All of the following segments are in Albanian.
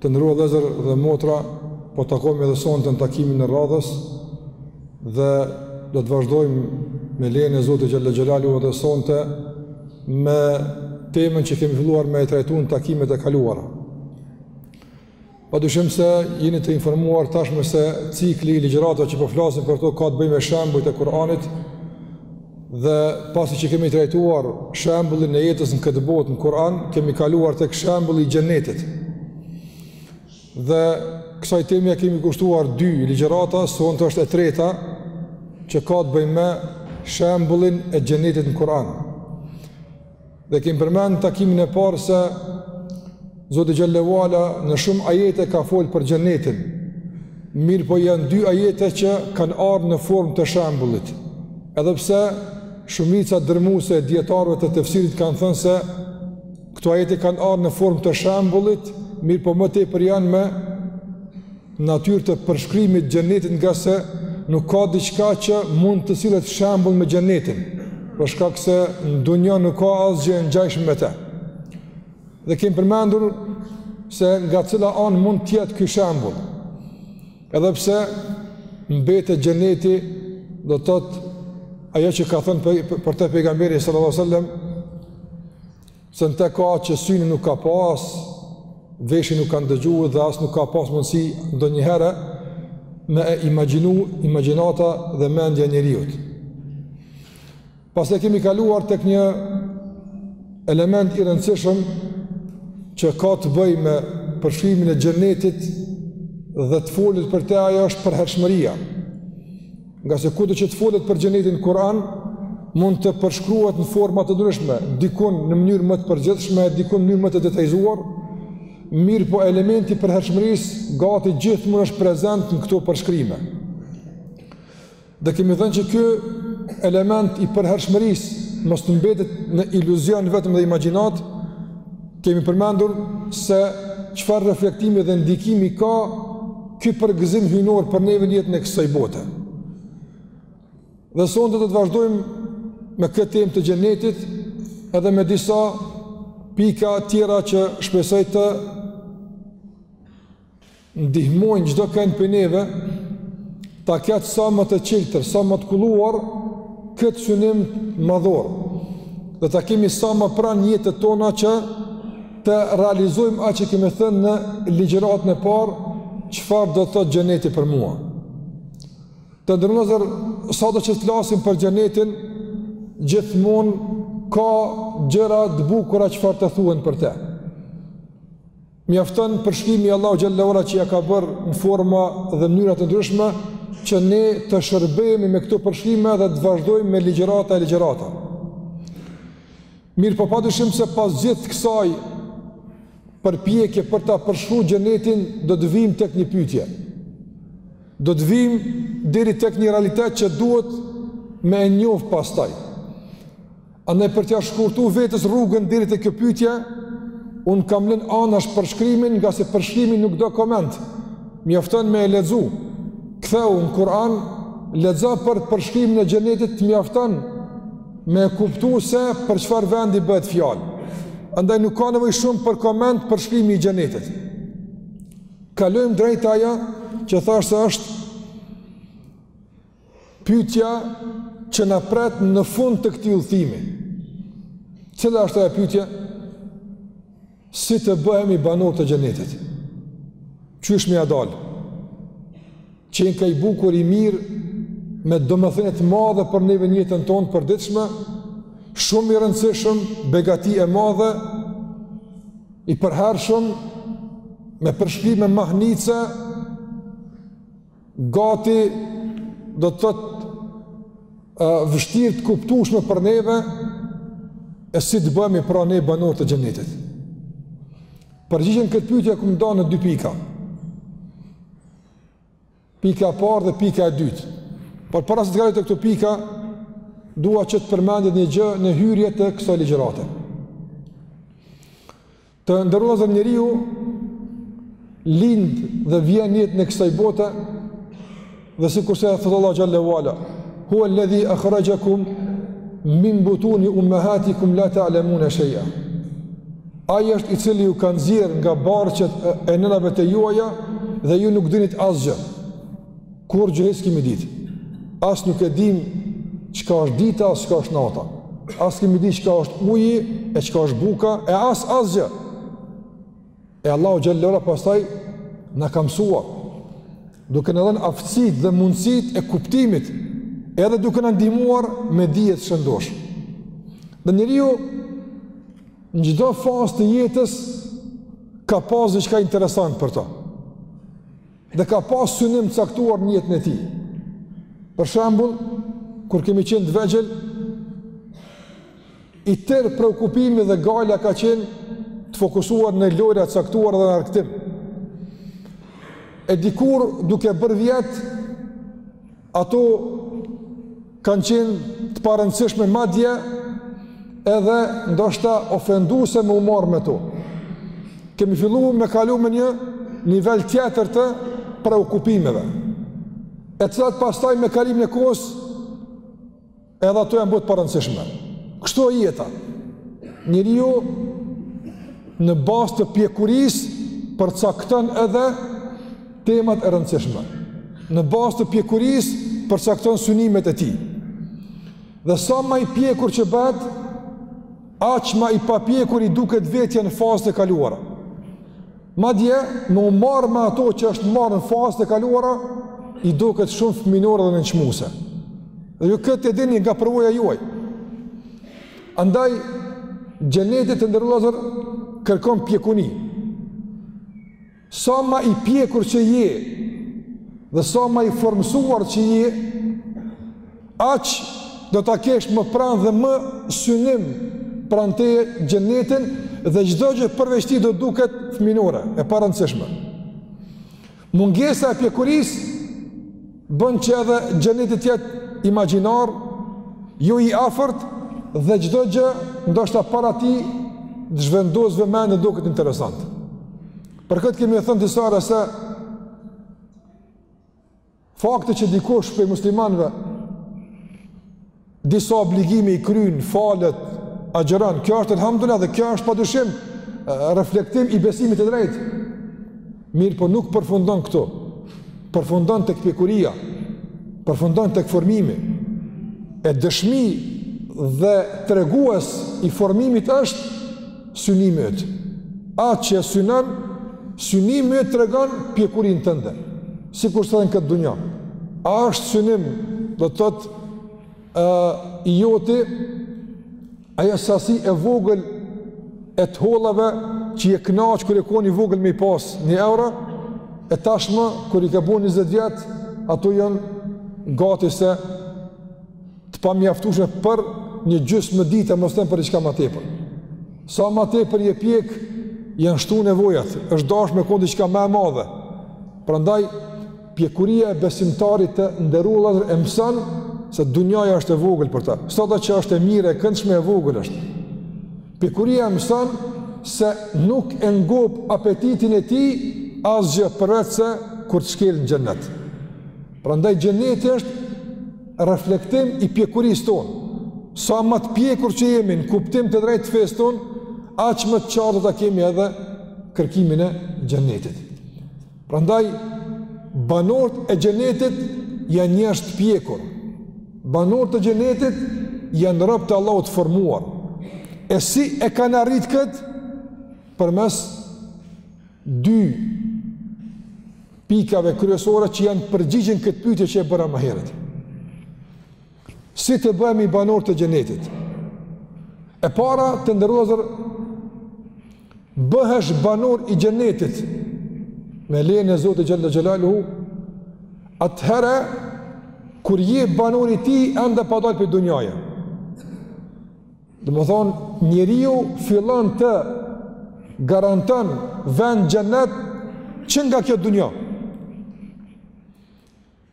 Të nderuar vëllezër dhe motra, po takohemi edhe sonte në takimin e radhës dhe do të vazhdojmë me lejen e Zotit xhel-le xhelaluhu edhe sonte me temën që kemi filluar me e trajtu në takimet e kaluara. Pa dyshim se jeni të informuar tashmë se cikli i ligjëratave që po flasim për to ka të bëjë me shembujt e Kuranit Dhe pasi që kemi trajtuar shembullin e jetës në këtë botë në Kur'an, kemi kaluar tek shembulli i xhenetit. Dhe kësaj teme ia kemi kushtuar dy ligjërata, sonte është e treta që ka të bëjë me shembullin e xhenetit në Kur'an. Dhe kemi përmend në takimin e parë se Zoti xhel-le ue ala në shumë ajete ka fol për xhenetin. Mirëpo janë dy ajete që kanë ardhë në formë të shembullit. Edhe pse shumica dërrmuese e dijetarëve të tefsirit kanë thënë se këto ajete kanë ardhë në formë të shembullit, mirëpo më tepër janë me natyrë të përshkrimit të xhenetit ngase nuk ka diçka që mund të sillet shembull me xhenetin, për shkak se në dunja nuk ka asgjë e ngjashme me te. Dhe kemi përmendur se nga cila anë mund të jetë ky shembull. Edhe pse mbetet xheneti do të thotë ajo që ka thënë për te pejgamberi sallallahu alajhi wasallam Se në te ka që syni nuk ka pa, veshi nuk ka ndëgju dhe as nuk ka pas mundësi ndonjëherë me e imagjinu, imagjinata dhe mendja e njeriut. Pastaj kemi kaluar tek një element i rëndësishëm që ka të bëjë me përshkrimin e xhenetit dhe të folit për te ajo është përhershmëria. Ngase kudo që të flet për xhenetin në Kur'an, mund të përshkruhet në forma të ndryshme, dikun në mënyrë më të përgjithshme, dikun në mënyrë më të detajzuar, mirëpo elementi i përhershmërisë gati gjithmonë është prezent në këto përshkrime. Dhe kemi thënë që ky element i përhershmërisë mos të mbetet në iluzion vetëm dhe imagjinatë, Kemi përmendur se çfarë reflektimi dhe ndikimi ka ky përgëzim hyjnor për neve në jetën e kësaj bote. Dhe sonte do të vazhdojmë me këtë temë të xhenetit edhe me disa pika tjera që shpresoj të ndihmojnë çdokënd prej neve ta ketë sa më të qiltër, sa më të kulluar këtë synim madhor dhe ta kemi sa më pranë në jetët tona që të realizojmë atë që kemi thënë në ligjëratën e parë çfarë do të thotë xheneti për mua të nderuar vëllezër sado që të flasim për xhenetin gjithmonë ka gjëra të bukura çfarë të thuhen për te Mjafton përshkrimi i Allahut xhelle ue ala që ja ka bërë në forma dhe mënyra të ndryshme që ne të shërbehemi me këto përshkrime dhe të vazhdojmë me ligjërata e ligjërata. Mirëpo pa dyshim se pas gjithë kësaj përpjekje për ta përshkru xhenetin, do të vim tek një pytje. Do të vim deri tek një realitet që duhet me e njofë pastaj. Andaj për t'ja shkurtu vetës rrugën deri te kjo pyetje, unë kam lënë anash përshkrimin, ngase përshkrimi nuk do koment. Mjafton me e lexu. Kthehu në Kur'an, lexo për përshkrimin e xhenetit, mjafton me e kuptu se për çfarë vendi bëhet fjalë. Andaj nuk ka nevojë shumë për koment përshkrimi i xhenetit. Kalojmë drejt ajo që thashë se është Pyetja që na pret në fund të këtij udhëtimi. Cila është ajo pyetje? Si të bëhemi banor të xhenetit? Qysh me ia dal? Qenka i bukur i mirë me domethënie të madhe për ne në jetën tonë të përditshme, shumë i rëndësishëm, begati e madhe, i përhershëm, me përshkrime mahnitse, Gati do të thotë vështirë të kuptueshme për neve e si të bëhemi pra ne banorë të xhenetit. Përgjigjen në këtë pyetje e kam nda në dy pika. Pika e parë dhe pika e dytë. Por para se të kaloj te këto pika, dua që të përmendet një gjë në hyrje të kësaj ligjërate. Të nderuar xhemat njeriu lind dhe vjen në jetën e kësaj bote dhe sikurse thotë Allah xhelle ue ala huve ledhi ahrexhekum min butuni ummehatikum la ta'lemune shej'a ai është i cili ju ka nxjerrë nga barqet e nënave tuaja dhe ju nuk dinit asgjë Kurrgjë hiç s'kemi ditë, as nuk e dim çka është dita, as çka është nata, as kemi ditë çka është uji, e çka është buka, e as asgjë. E Allahu xhelle ue ala pastaj na ka mësuar, duke na dhënë aftësitë dhe mundësitë e kuptimit, edhe duke na ndihmuar me dije të shëndoshë. Dhe njeriu, në çdo fazë të jetës, ka pas diçka interesante për ta. dhe ka pas synim të caktuar në jetën e tij. Për shembull, kur kemi qenë të vegjël, i tërë preokupimi dhe gajla ka qenë të fokusuar në lojra të caktuara dhe në argëtim. E dikur duke bërë vjet Ato kanë qenë të parëndësishme madje edhe ndoshta ofenduese me u marr me to. Kemi fillu me kalu me një nivel tjetër të preokupimeve. E cilat pastaj me kalimin e kohës Edhe ato janë bo të parëndësishme. Kështu e jeta. Njeriu në bazë të pjekurisë përcakton edhe temat e rëndësishme. Në bazë të pjekurisë përcakton synimet e tij. Dhe sa ma i pjekur që bëhet, aq ma i papjekur i duket vetja në fazat e kaluara. Madje, me u marrë me ato që është marrë në fazat e kaluara, i duket shumë fëmijënore dhe nënçmuese. Dhe ju këtë e dini nga përvoja juaj. Andaj, xheneti, të nderuar vëllezër, kërkon pjekuri. Sa ma i pjekur që je, dhe sa ma i formësuar që je, Aq do ta kesh më pranë dhe më synim pranë teje xhenetin dhe çdo gjë përveç tij do duket fëmijënore, e parëndësishme. Mungesa e pjekurisë bën që edhe xheneti të jetë imagjinar, jo i afërt dhe çdo gjë ndoshta para tij të zhvendos vëmendjen, duket interesant. Për këtë kemi thënë disa herë se Fakti që dikush prej muslimanëve disa obligime i kryen, falet, agjëron, kjo është elhamdulilah dhe kjo është pa dyshim reflektim i besimit të drejtë. Mirëpo nuk përfundon këtu. Përfundon tek pjekuria, përfundon tek formimi. E dëshmi dhe tregues i formimit është synimi yt. Atë që synon, synimi yt tregon pjekurinë tënde. Sikurse edhe në këtë dunja. A është synim, do të thotë, i joti ajo sasi e vogël e të hollave që je kënaqë kur je kon i vogël me i pas një euro, e tashmë kur i ke bo 20 vjet, ato janë gati se të pamjaftueshme për një gjysmë dite, mos them për diçka ma tepër. Sa ma tepër je pjek, janë shtu nevojat, është dash me kon diçka ma e madhe. Prandaj, pjekuria e besimtarit, të nderuar vëllezër, e mëson, se dunjaja është e vogël për të. Sado që është e mirë, e këndshme e vogël është. Pjekuria e mëson, se nuk e ngop apetitin e tij, asgjë përveçse kur të shkelë në xhenet. Prandaj, xheneti është reflektim i pjekurisë tonë. Sa më të pjekur që jemi në kuptim të drejtë të fesë tonë, aq më të qartë do ta kemi edhe kërkimin e xhenetit. Prandaj banorët e xhenetit janë njerëz të pjekur. Banorët e xhenetit janë robër të Allahut të formuar. E si e kanë arrit kët përmes dy pikave kryesore që janë përgjigje në këtë pyetje që e bëra më herët. Si të bëhemi banorë të xhenetit? E para të nderuar bëhesh banor i xhenetit me lejen e Zotit xhele xhelaluhu atëherë kur je banor i tij ende pa dalë prej dunjaje. Domethënë, njeriu fillon të garanton vend në xhenet që nga kjo dunja.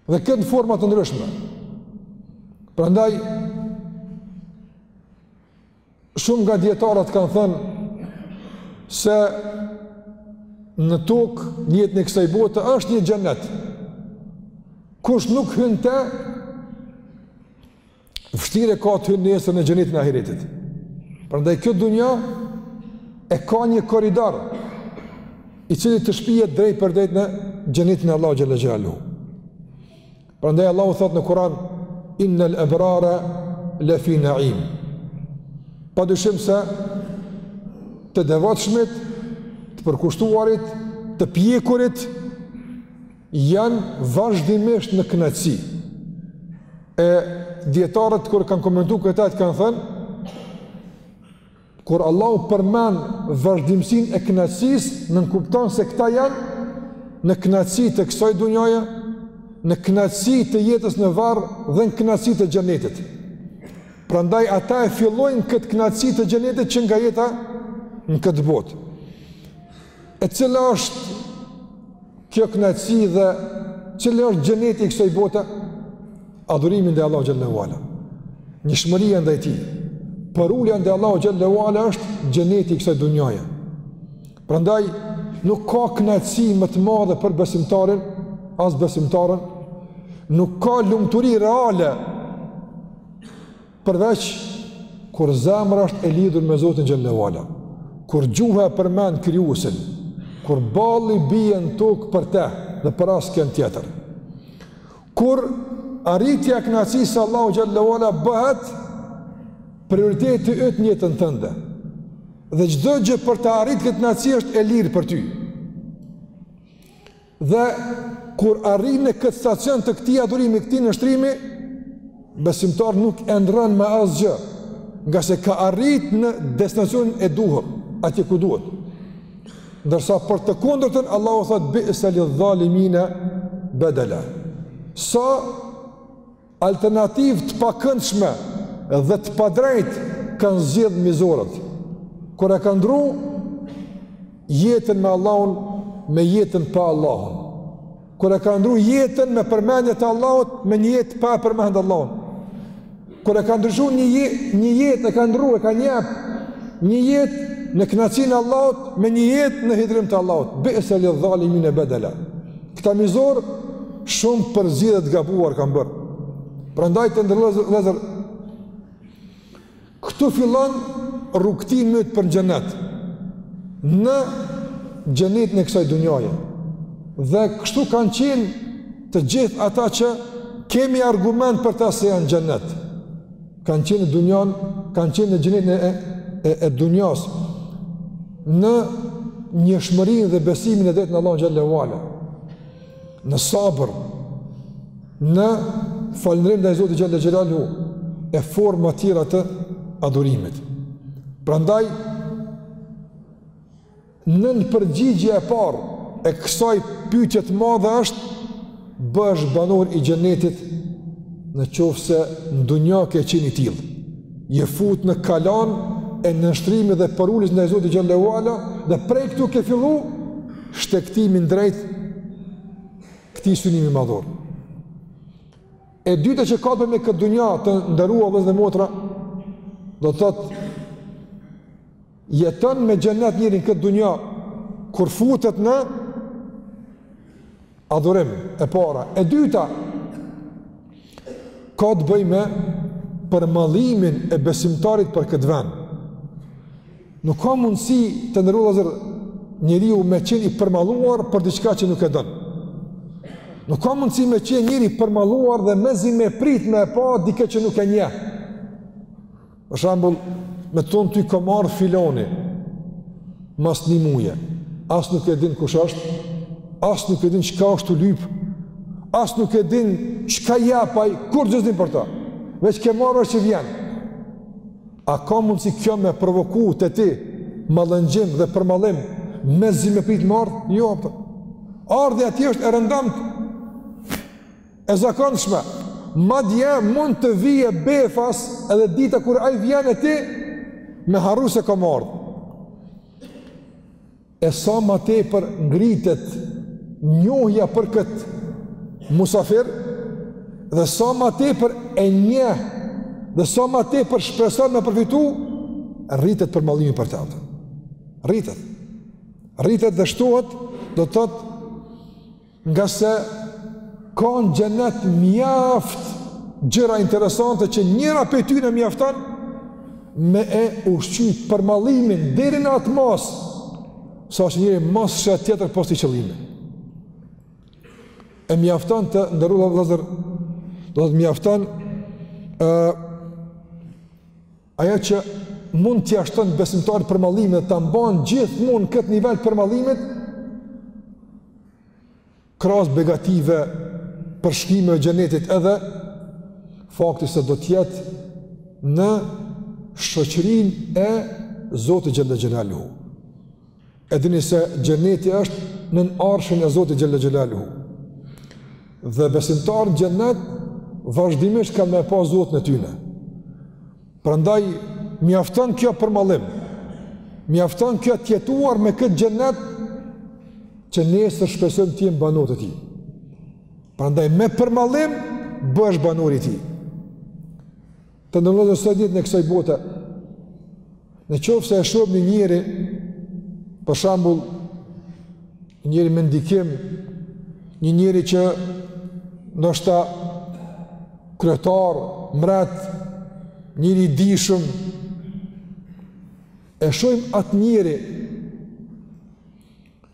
Dhe këtë në forma të ndryshme. Prandaj, shumë nga dijetarët kanë thënë se në tokë në jetën e kësaj bote është një xhenet. Kush nuk hyn në te, vështirë e ka të hynë nesër në xhenetin e ahiretit. Prandaj kjo dunja e ka një korridor i cili të shpie drejtpërdrejt në xhenetin e Allahut xhele xhelaluhu. Prandaj Allahu thotë në Kuran, inel ebrare lefi neim. Pa dyshim se të devotshmit, të përkushtuarit, të pjekurit, janë vazhdimisht në kënaqësi. E dijetarët kur kanë komentuar këtë ajet kanë thënë kur Allahu përmend vazhdimësinë e kënaqësisë, nënkupton se këta janë në kënaqësi të kësaj dunjaje, në kënaqësi të jetës në varr dhe në kënaqësi të xhenetit. Prandaj ata e fillojnë këtë kënaqësi të xhenetit që nga jeta në këtë botë. E cila është kjo kënaqësi dhe cili është xheneti i kësaj bote? Adhurimi ndaj Allahut xhele ue ala. Dëgjueshmëria ndaj tij. Përulja ndaj Allahut xhele ue ala është xheneti i kësaj dunjaje. Prandaj nuk ka kënaqësi më të madhe për besimtarin, as besimtaren, nuk ka lumturi reale Përveç kur zemra është e lidhur me Zotin xhele ue ala, kur gjuha e përmend krijuesin, kur balli bie në tokë për të dhe për askënd tjetër. Kur arritja e kënaqësisë së Allahut xhele ue ala bëhet prioriteti yt në jetën tënde. Dhe çdo gjë për ta arritur këtë kënaqësi është e lirë për ty. Dhe kur arrin në këtë stacion të këtij adhurimi, këtij nënshtrimi, besimtar nuk e ndrron me asgjë, ngase ka arrit në destinacionin e duhur, atje ku duhet. Ndërsa për të kundërtën Allahu thotë bi'se lidh-dhalimine bedela. Sa Alternativë të pakëndshme dhe të padrejtë kanë zgjedhë mizorët, kur e kanë ndrru jetën me Allahun me jetën pa Allahun, kur e kanë ndrru jetën me përmendje të Allahut me një jetë pa e përmend Allahun, kur e kanë ndryshuar një jetë, një jetë e kanë ndrru e kanë jap një jetë në kënaqësinë e Allahut me një jetë në hidhrim të Allahut, bi'se lidh-dhalimine bedela. Këta mizorë shumë përzgjedhje të gabuar kanë bërë. Prandaj të nderuar vëllezër, këtu fillon rrugëtimi yt për xhenet. Në xhenetin e kësaj dunjaje. Dhe kështu kanë qenë të gjithë ata që kemi argument për ta se janë xhenet. kanë qenë në dunja, kanë qenë në xhenetin e, e, e dunjas, në njëshmërinë dhe besimin e drejtë në Allahun xhelle ve ala, në sabër, në falënderim ndaj Zotit xhelle xhelaluhu, e forma tjera të adhurimit. Prandaj, Nënpërgjigjja e parë e kësaj pyetje të madhe është bëhesh banor i xhenetit në qoftë se në dunja ke qenë i tillë je fut në kalanë e nënshtrimit dhe përuljes ndaj Zotit xhelle ve ala dhe prej këtu ke fillu shtegtimin drejt këtij synimi madhor. E dyta që ka të me këtë dunja të nderuar vëllezër dhe motra, do të thotë Jeton me xhenet njeriu në këtë dunja, kur futet në adhurim e para. E dyta, ka të bëjë me përmallimin e besimtarit për këtë vend. Nuk ka mundësi të nderuar vëllezër njeriu me qenë i përmalluar për diçka që nuk e don. Nuk ka mundësi me qenë njeriu i përmalluar dhe mezi me prit me pa dikë që nuk e njeh. Për shembull, me të thanë ty ka me ardh filani, mas një muji, as nuk e din kush është, as nuk e din çka është tu lyp, as nuk e din çka japaj, kurrgjë s'din për ta, veç ke marrë vesh që vjen. A ka mundësi kjo me provoku te ti mallëngjim dhe përmallim, mezi me pritë me ardhë? Jo, për ty ardhja e atij është e rëndomtë. E zakonshme, madje mund të vijë befas edhe dita kur ai vjen e ti me harru se ka me ardhë. E sa ma tepër ngritet njohja për këtë musafir dhe sa ma tepër e njeh dhe sa ma tepër shpreson me përfitu, rritet përmallimi për të atë. Rritet. Rritet dhe shtohet, do të thotë Ngase ka në xhenet mjaft gjëra interesante që njëra prej tyne mjafton me e ushqy përmallimin deri në atë masë saqë njeri mos sheh tjetër pos atij qëllimi. E mjafton të nderuar vëllezër, do të mjafton e, Ajo që mund t'ia shton besimtarit përmallimin dhe ta mban gjithmonë në këtë nivel përmallimit krahas begative përshkrimeve të xhenetit edhe fakti se do të jetë në shoqërinë e Zotit xhele xhelaluhu. E dini se xheneti është nën arshin e Zotit xhele xhelaluhu. Dhe besimtarët në xhenet vazhdimisht kanë me e pa Zotin e tyne. Prandaj, mjafton kjo përmallim. Mjafton kjo të jetuar me këtë xhenet që nesër shpresojnë të jenë banorë të tij. Prandaj, me përmallim, bëhesh banor i tij. Të nderuar vëllezër, sot në jetën e kësaj bote, në qoftë se e shohim një njeri, për shembull, një njeri me ndikim, një njeri që ndoshta kryetar, mbret, njeri i dijshëm, e shohim atë njeri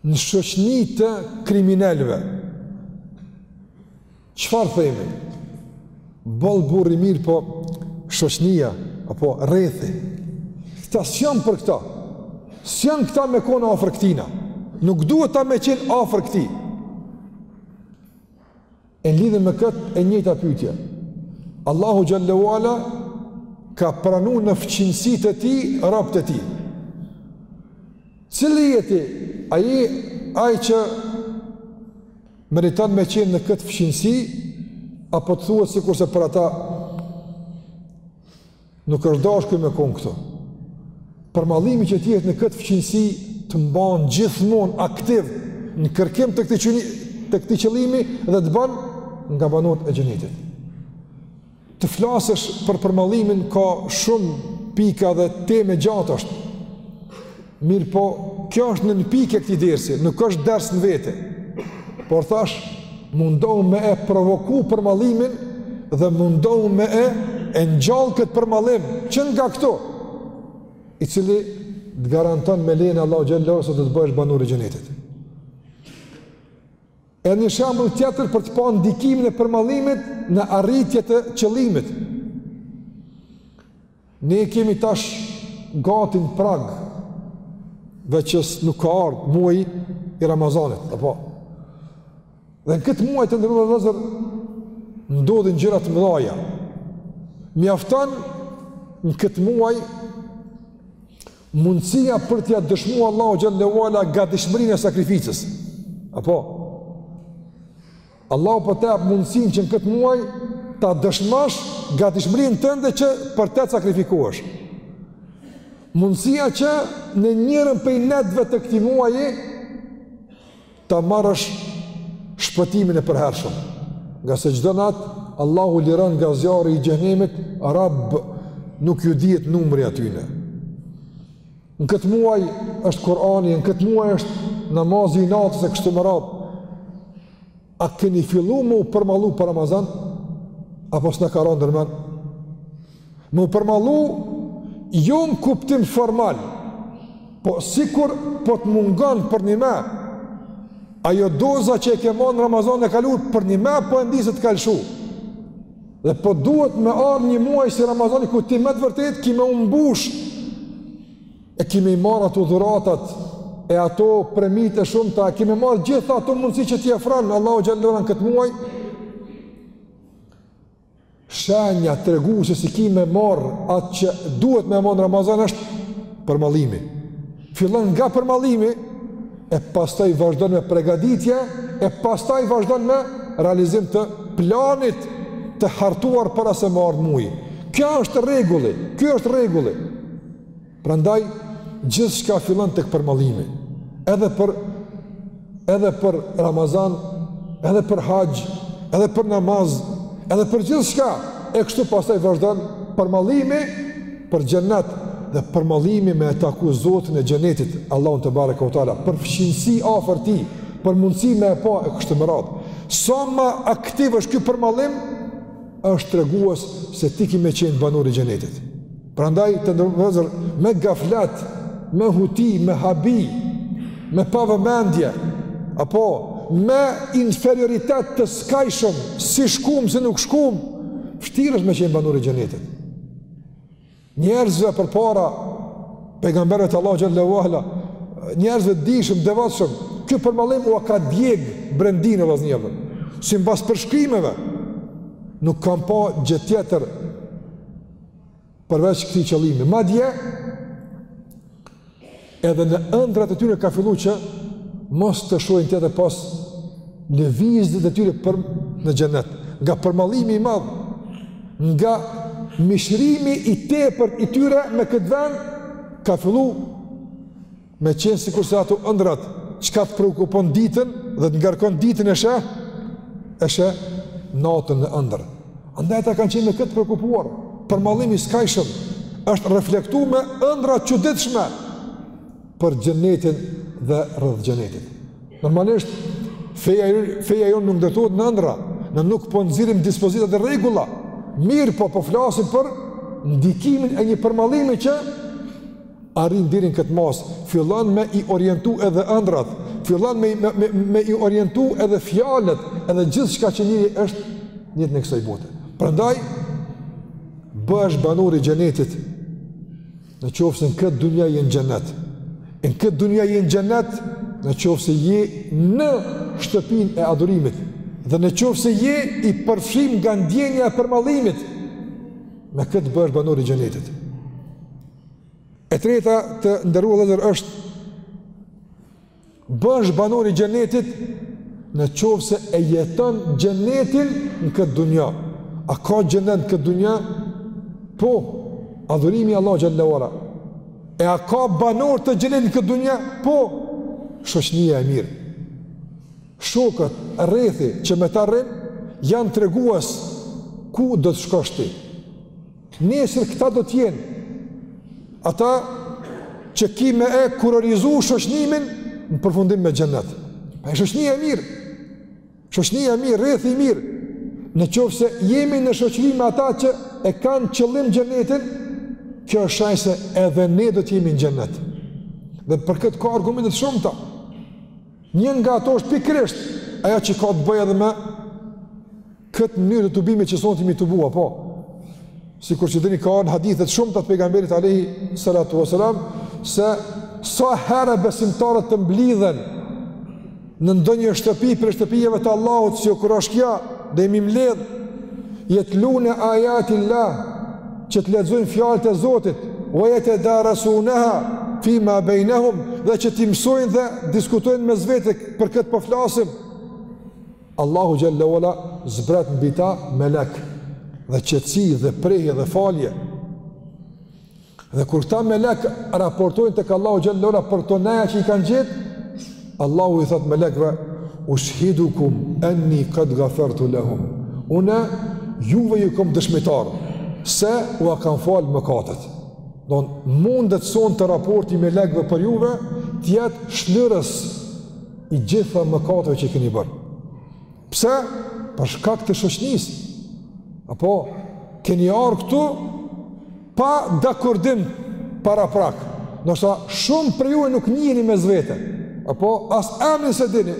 në shoqni të kriminelëve, Çfarë themi? Boll burrë i mirë, po shoqënia apo rrethi. Këta s'janë për këta. S'janë këta me kon afër këtina. Nuk duhet këta me qenë afër këtij. E në lidhje me këtë e njëjta pytje. Allahu xhele ue ala ka pranu në fqinsi të tij, robt e tij. Cili je ti, ai, ai që Meriton me qenë në këtë fqinësi, apo të thuhet sikurse për ata, nuk është dashtë ky me konë këtu. Përmallimi që të jetë në këtë fqinësi, të mban gjithmonë aktiv në kërkim të këtij, qëni, të këtij qëllimi dhe të ban nga banorët e xhenetit. Të flasësh për përmallimin ka shumë pika dhe temë e gjatë është. Mirëpo, kjo është një nënpikë e këtij dersi, nuk është ders në vete. Por thashë, mundohu me e provoku përmallimin dhe mundohu me e ngjall këtë përmalim, që nga këtu, i cili të garanton me leje t'Allahut xhel-le se do të bëhesh banor i xhennetit. Edhe një shembull tjetër për të pa ndikimin e përmallimit në arritje të qëllimit. Ne kemi tash gati n'prag veç sa nuk ka ardhë muaj i Ramazanit, apo? Dhe në këtë muaj të nderuar vëllezër, ndodhin gjëra të mëdhaja. Mjafton në këtë muaj Mundësia për t'ia dëshmua Allahut xhel-le ue ala gatishmërinë e sakrificës. Apo? Allahu po t'jep mundësinë që në këtë muaj ta dëshmosh gatishmërinë tënde që për të t'sakrifikohesh. Mundësia që në njërën prej netve të këtij muaji ta marrësh shpëtimin e përhershëm. Ngase çdo natë Allahu liron nga zjarri i xhehnemit rob nuk ju dihet numri atyne. Në këtë muaj është Kurani, në këtë muaj është namazi i natës e kështu me radhë. A keni fillu me u përmallu për Ramazan? Apo s'na ka rënë ndërmend? Me u përmallu, jo në kuptim formal, po sikur po të mungon përnjëme, ajo doza që e ke marrë në Ramazanin e kalum përnjëme, po e ndi se të ka lëshu. Dhe po duhet me ardhë një muaj si Ramazani, ku ti me të vërtetë ki me u mbush, e ki me i marrë ato dhuratat, e ato premitë e shumëta, e ki me marrë gjitha ato mundësi që t'i ofron Allahu xhel-le ala n'këtë muaj, Shenja treguese se ki me marr atë që duhet me marr në Ramazan është përmallimi. Fillon nga përmallimi e pastaj vazhdon me pregatitje e pastaj vazhdon me realizim të planit të hartuar para se me ardh muaji. Kjo është rregulli, ky është rregulli. Prandaj gjithçka fillon tek përmallimi. Edhe për edhe për Ramazan, edhe për haxh, edhe për namaz, edhe për gjithçka e kështu pastaj vazhdon përmallimi për xhennet dhe përmallimi me e taku Zotin e xhennetit, Allahun te bareku te ala, për fqinjësi afër tij, për mundësi me e pa e kështu me radhë. Sa më aktiv është ky përmallim, është tregues se ti ki me qenë banor i xhennetit. Prandaj të nderuar vëllezër me gaflet, me huti, me habi, me pavëmendje, apo me inferioritet të skajshëm, si shkum, si nuk shkum, vështirë është me qenë banor i xhenetit. Njerëzve përpara, pejgamberëve të Allahut xhele ve ala, njerëzve dijshëm, devotshëm, ky përmallim ua ka djegë brendinë e vaznjeve, simbas përshkrimeve, nuk kam pa gjë tjetër përveç këtij qëllimi. Madje edhe në ëndrrat e tyre ka filluar që mos të shohin tjetër pos lëvizjet e tyre për në xhenet, nga përmallimi i madh, nga mishërimi i tepërt i tyre me këtë vend ka filluar Me qenë sikurse ato ëndrrat çka të preokupon ditën dhe të ngarkon ditën e sheh, e sheh natën në ëndërr. Andaj ata kanë qenë me këtë të preokupuar, përmallimi i skajshëm është reflektuar me ëndrra të çuditshme për xhenetin dhe rreth xhenetit. Normalisht feja feja jonë nuk ndërtohet në ëndrra, ne nuk po nxjerrim dispozita e rregulla, mirëpo po flasim për ndikimin e një përmallimi që arrin deri në këtë masë, fillon me i orientu edhe ëndrrat, fillon me, me, me, me i orientu edhe fjalët, edhe gjithçka që njeriu është në jetën e kësaj bote. Prandaj, bëhesh banor i xhenetit, në qofë se në këtë dunja je në xhenet, në këtë dunja je në xhenet, në qofë se je në shtëpinë e adhurimit, dhe në qofë se je i përfshirë nga ndjenja e përmallimit, me këtë bëhesh banor i xhenetit. E treta të nderuar vëllezër është Bëhesh banor i xhenetit Në qoftë se e jeton xhenetin në këtë dunja A ka xhenet në këtë dunja? Po, adhurimi i Allahut xhele ve ala E a ka banorë të xhenetit në këtë dunja? Po, shoqnia e mirë Shokët, rrethi që me ta rrimë Janë tregues ku do të shkosh ti Nesër këta do të jenë ata që ki me e kurorizu shoqnimin në përfundim me xhenet. Pra, shoqnia e mirë, shoqnia e mirë, rrethi i mirë, në qoftë se jemi në shoqni me ata që e kanë qëllim xhenetin, kjo është shenjë se edhe ne do të jemi në xhenet. Dhe për këtë ka argumente të shumta. Një nga ato është pikërisht, ajo që ka të bëjë edhe me këtë mënyrë të tubimit që sonte jemi tubua, po, sikur që dini ka në hadithet e shumta të pejgamberit Alejhi Salatu Veselam, se sa herë besimtarët të mblidhen në ndonjë shtëpi prej shtëpive të Allahut, siç është kjo, dhe jemi mledh, jetlune ajatil-lah, që të lexojnë fjallët e Zotit, ue jetedarasuneha, fi ma bejnehum, dhe që t'i mësojnë dhe diskutojnë mes veti për këtë po flasim, po Allahu xhalla ua ala zbret mbi ta melek dhe qetësi dhe prehje dhe falje. Dhe kur këta melek raportojnë tek Allahu xhalla ua ala për këto neja që i kanë gjet, Allahu i thot melekëve ushhidukum anni qad ghafartu lahum. Unë juve ju kom dëshmitar se ua kam fal mëkatet. Don mundet sonte raporti i melekëve për juve të jetë shlyrës i gjithë mëkateve që keni bërë. Pse? Për shkak të shoqënisë. Apo keni ardhur këtu pa dakordim paraprak. Ndoshta shumë prej juve nuk njiheni mes vete. Apo as emrin s'e dini.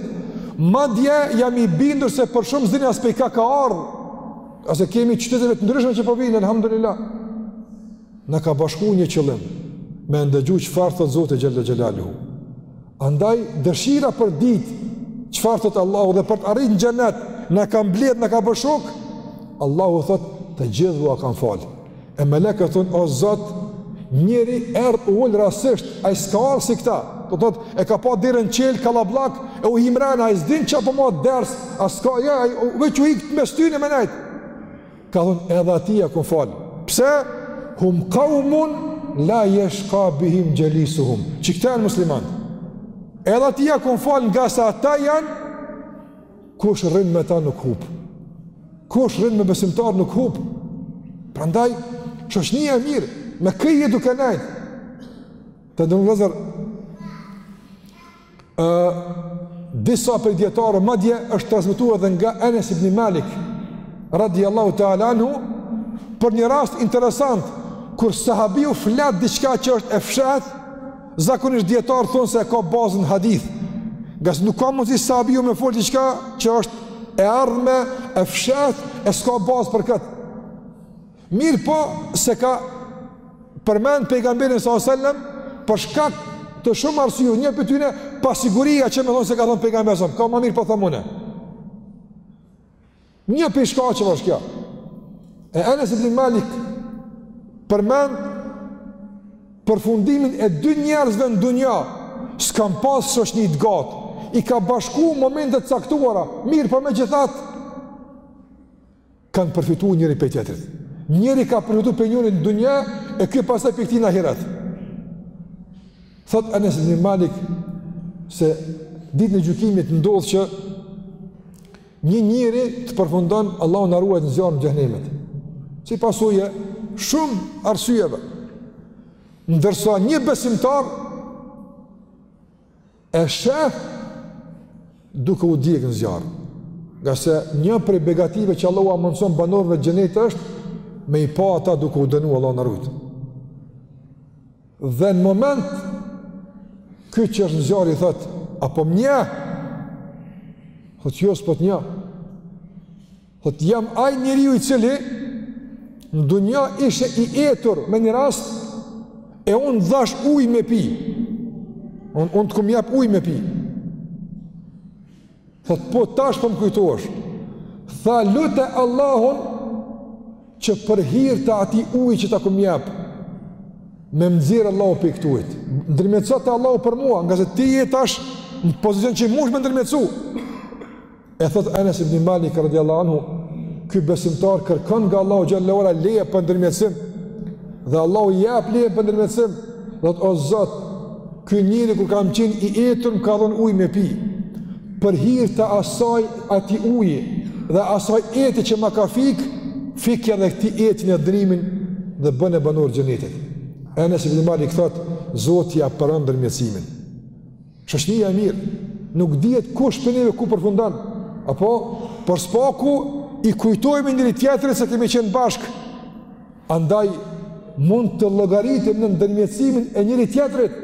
Madje jam i bindur se për shumë s'dini as pej ka ka ardhur. Se kemi qyteteve të ndryshme që po vijnë alhamdulillah. Na ka bashkuar një qëllim, me ndëgju çfarë thotë Zoti xhelle xhelaluhu. Andaj dëshira për t'ditë çfarë thotë Allahu dhe për të arritur në xhenet, na ka mbledh, na ka bërë shok. Allahu thotë, të gjithë ua kam fal. E melekët thonë, o Zot, njëri erdh u ul rastisht, ai s'ka ardhur si këta. Do thotë, e ka pa derën çel kallabllak e u hi mrena, ai s'din çfarë po mahet ders, as kurgja, ai veç u hi mes tyne me nejt. Ka thënë edhe atij ia kam falë. Pse? Hum kaumun la jeshka bihim xhelisuhum. Që këta janë musliman. Edhe atij ia kam falë ngase ata janë, kush rrin me ta nuk hupë. Kush rrin me besimtarë nuk hupë. Prandaj, shoqnia e mirë, me kë je duke nejtë. Të nderuar vëllezër, Ë disa prej dijetarëve madje është transmetuar edhe nga Enes ibn Malik radiallahu ta'ala anhu për një rast interesant kur sahabiu flet diçka që është e fshehtë zakonisht dijetarët thonë se e ka bazën n'hadith ngase nuk ka mundsi sahabiu me fol diçka që është e ardhme e fshehtë e s'ka bazë për kët Mirëpo s'e ka përmend pejgamberin sa sallam për shkak të shumë arsye, një prej tyre pasiguria që me thon se ka thon pejgamberi sa, ka ma mirë po them unë. Një prej shkaqeve është kjo. E Enes ibn Malik përmend përfundimin e dy njerëzve në dunja, s'kanë pas shoqni të gatë, i ka bashku në momente të caktuara, mirëpo megjithatë, kanë përfitu njëri prej tjetrit. Njëri ka përfitu prej njërit në dunja e ky pastaj prej këtij në ahiret. Thot Enes ibn Malik se ditën e gjykimit ndodh që një njeri të përfundon Allahu na ruajt në zjarr të xhehenemit. Si pasojë e shumë arsyeve. Ndërsa një besimtar e shef duke u djeg në zjarr. Ngase një prej begative që Allahu ua mundëson banorëve të xhenetit është me i pa ata duke u dënu Allahu na ruajt. Dhe në moment ky që është në zjarr i thot a po më njeh? Thot jo s'po të njoh Thot jam ai njeriu i cili në dunja ishe i etur me një rast e unë t'dhash uj me pi. Unë të kam jap uj me pi. Thot po tash po më kujtohesh. Tha lute Allahun që për hirë të atij uji që ta kam jap me më nxjerr Allahu prej këtuhit. Ndërmjetëso te Allahu për mua, ngase ti je tash në pozicion që mush me ndërmjetësu. E thot Enes ibn Malik radhiyallahu anhu, ky besimtar kërkon nga Allahu xhele ue ala leje për ndërmjetësim dhe Allahu i jep leje për ndërmjetësim, dhe thot o Zot, ky njeri kur kam qenë i etur më ka dhënë ujë me pi. Për hir të asaj atij uji dhe asaj etje që ma ka fik, fikja edhe këtij etjen e dënimin dhe bëne banor të xhenetit. Enes ibn Malik thot, Zoti ia pranon ndërmjetësimin. Shoqnia e mirë, nuk dihet kush prej neve ku përfundon, apo, por s'paku i kujtojme njëri-tjetrit se kemi qenë bashkë, andaj mund të llogaritim në ndërmjetësimin e njëri-tjetrit,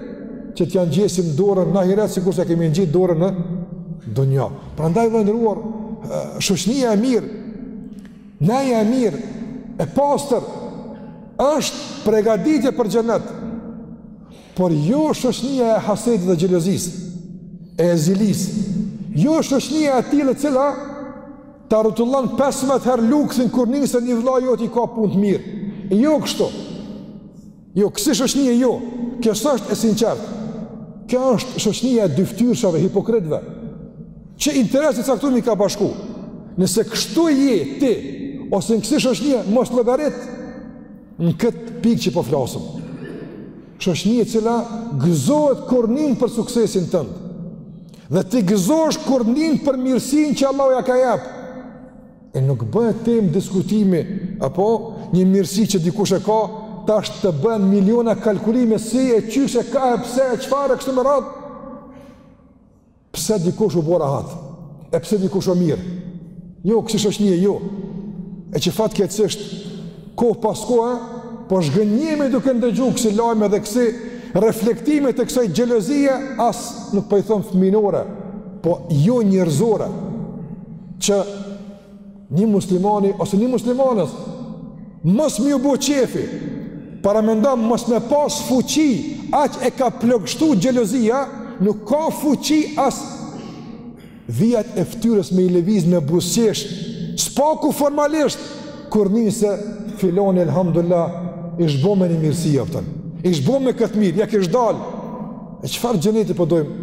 që t'ia ngjesim dorën në ahiret, sikurse kemi ngjit dorën në dunja. Prandaj vëlla i nderuar, shoqnia e mirë, neja e mirë, e pastër, është pregaditje për xhenet. por jo shoqnia e hasetit dhe xhelozisë, e zilisë, jo shoqnia e tillë e cila ta rrutullon 15 herë lukthin kur nin se një vëlla jot i ka punët mirë. Jo kështu. Jo kësi shoqnie jo. Kjo s'është e sinqertë. Kjo është shoqënia e dyftyrshave, hipokritëve. Që interesi i caktum i ka bashku. Nëse kështu je ti ose në kësi shoqëni mos llogarit Në këtë pikë që po flasëm, shoqëni e cila gëzohet kur nin për suksesin tënd. Dhe ti gëzohesh kur nin për mirësinë që Allahu ja ka jap. E nuk bëhet temë diskutimi apo një mirësi që dikush e ka, tash të bëhen miliona kalkulime si e qysh e ka e pse e çfarë e kështu me radhë. Pse dikush u bo rahat? E pse dikush o mirë? Jo, kësi shoqnie, jo. E që fatkeqësisht, kohë pas kohë, po zhgënjehemi duke ndëgju kësi lajme dhe kësi reflektime të kësaj xhelozie, as nuk po i thom fëminore, po jo njerëzore, që Një muslimani ose një muslimanes mos me ju bo qejfi. Paramendo mos me pas fuqi, aq e ka plogështu xhelozia, nuk ka fuqi as vijat e fytyrës me i lëviz me buzëqesh, së paku formalisht kur nin se filani elhamdulilah ish bo me një mirësi aftën. Ish bo me këtë mirë, ja kish dal. E çfarë xheneti po dojmë?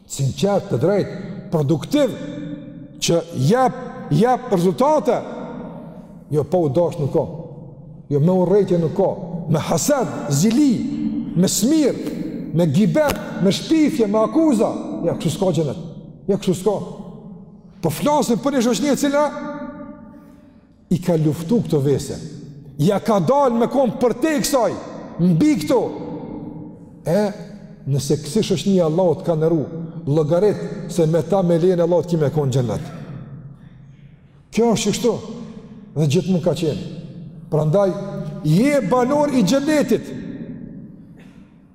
sinqert, të drejtë, produktiv që jep jep rezultate. Jo pa u dash nuk ka. Jo me urrejtje nuk ka. Me hased, zili, me smir, me gibet, me shpifje, me akuza. Ja kështu s'ka xhenet. Ja kështu s'ka. Po flasim për një shoqni e cila i ka luftu këto vese, ja ka dalë me konë përtej kësaj, mbi këto, e nëse kësi shoqnie Allahu të ka nderu, llogarit se me ta me lejen e Allahut ki me konë n'xhenet. Kjo është qështu, dhe gjithmonë ka qenë. Prandaj, je banor i xhenetit.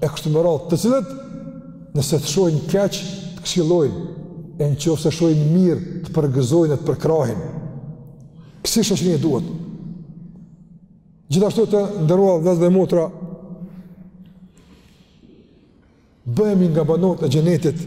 e kështu me radhë, të cilët nëse të shohin keq, të këshillojnë, e në qofë se shohin mirë, të përgëzojnë e të përkrahin. Kësi shoqnie duhet. Gjithashtu të nderuar vëllezër dhe motra, bëhemi nga banorët e xhenetit,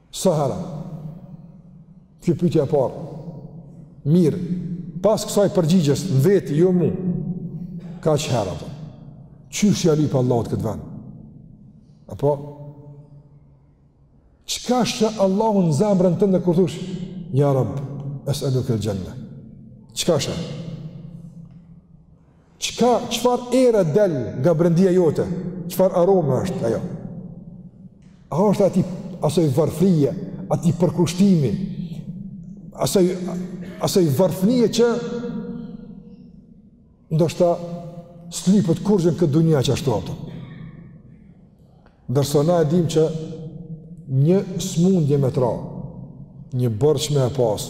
Sa herë? Kjo pyetja e parë. Mirë. Pas kësaj përgjigjes vetit jo mu. Kaq herë, apo. Qysh ja lyp Allahut këtë vend? Apo? Çka sheh Allahu në zemrën tënde kur thush? Ja Rab, es'eluke el-xhenne. Çka sheh? Çka, çfarë ere del nga brendia jote, çfarë arome është ajo? A është atij, asaj varfnie, atij përkushtimi, asaj, asaj varfnie që ndoshta s'lypet kurgjë n'këtë dunja qashtu ato. Ndërsa na e dim që një smundje me t'ra, një borxh me e pas,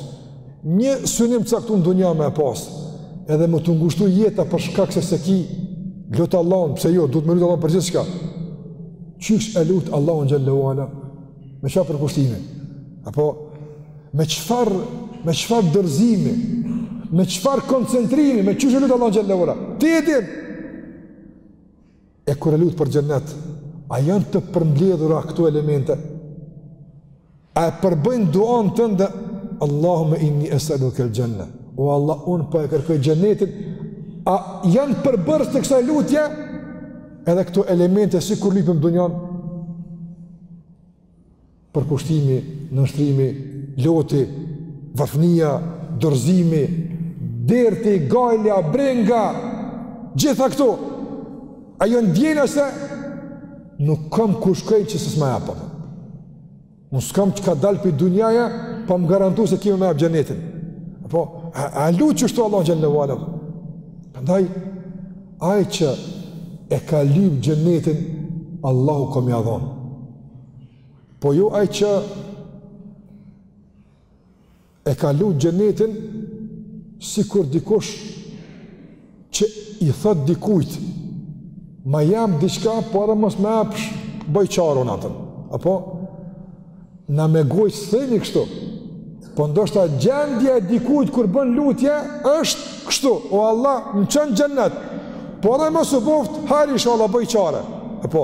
një synim t'caktum n'dunja me e pas, edhe m'u t'ngushtu jeta për shkak se s'e ki lut Allahun, pse jo, duhet me lut Allahun për gjithçka. Qysh e lut Allahun xhele ue ala? Me çfarë përkushtimi? Apo, me çfarë, me çfarë dorëzimi? Me çfarë koncentrimi? Me qysh e lut Allahun xhele ue ala? Ti e din! E kur e lut për xhennet, a janë të përmbledhura këto elemente? A e përbëjnë duan tënde Allahumma inni es'aluka al-janna? O Allah, unë po e kërkoj xhennetin. A janë përbërës të kësaj lutje? Edhe këto elemente si kur lypim dunjan? përkushtimi, nënshtrimi, loti, varfnia, dorëzimi, derti, gajlja, brenga, gjitha këto, ajo ndjenja se nuk kam ku shkoj n'qoftë se s'ma jep. Unë s'kam çka dal pi dunjaje, pa më garantu se ki me ma jap xhenetin. Apo, a, a lut qështu Allahun xhele ue ala? Prandaj, ai që e ka lyp xhenetin, Allahu ka me ia dhonë. Po jo ai që e ka lut xhenetin sikur dikush që i thotë dikujt ma jap diçka po edhe mos ma japsh bëj çare n'atën apo na me gojë s'themi kështu po ndoshta gjendja e dikujt kur bën lutje është kështu o Allah më ço n'xhenet po edhe mos u boft hajr inshallah bëj çare apo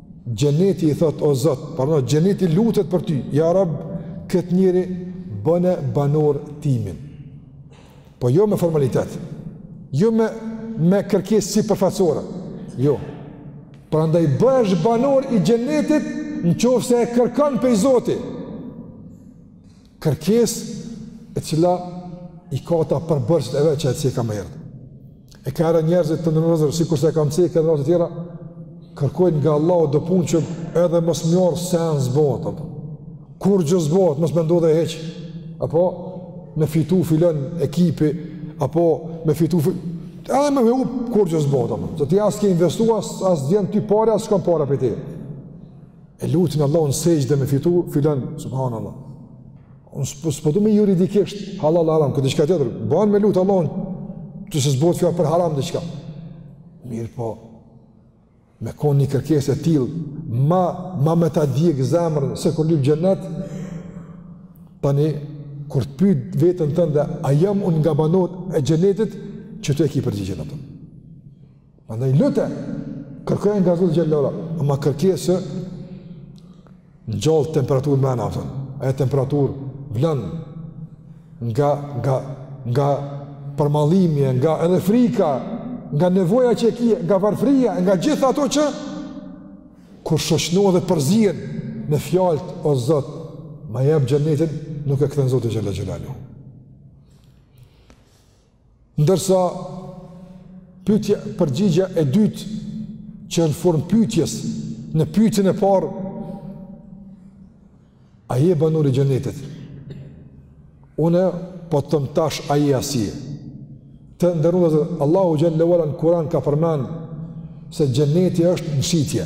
Xheneti i thotë o Zot, pardon, xheneti lutet për ty, ja Rabb, këtë njeri bëne banor timin. Po jo me formalitet. Jo me me kërkesë sipërfaqësore. Jo. Prandaj bëhesh banor i xhenetit nëse e kërkon pej Zotit. Kërkesë e cila i ka ata përbërësit e vetë që e cekëm më herët. E ka herë njerëzit të nderuar, sikurse e kam cekë edhe herë të tjera, kërkojnë nga Allahu do punë që edhe mos m'ju ardh sen s'bohet, apo kurgjë s'bohet, mos me ndodh hiç, apo me fitu filan ekipi, apo me fitu filan, edhe me hup kurgjë s'bohet, apo. Se ti as ke investu, as, as t'vijnë ty pare, as shkojnë pare pej teje. e lutin Allahun n'sexhde me fitu filani subhanallah unë s'po du me juridikisht halal haram këtu diçka tjetër ban me lut Allahun t'si s'bohet fjalë për haram diçka mirëpo me konë një kërkesë e tillë ama, ama me ta djek zemrën se kur lyp xhenet tani kur të pyt vetën tënde a jam unë nga banorët e xhenetit qitu e ki përgjigjen ato Andaj lute, kërkoje nga Zoti Xhelle ala, ama kërkesë që ngjall temperaturë mrena saj, a e temperaturë vlon nga, nga, nga përmallimi, nga edhe frika, nga nevoja që e ke, nga varfëria, nga gjithë ato që, kur shoqnohen dhe përzihen me fjalët o Zot, ma jep xhenetin, nuk e kthen Zoti xhele xhelaluhu. Ndërsa pyetja përgjigja e dytë që është në formë pyetjes në pyetjen e parë a je banor i xhenetit? Unë po të them tash a je asi? Të nderuar Allahu xhelle ue ala në Kur'an ka përmend se xheneti është në shitje.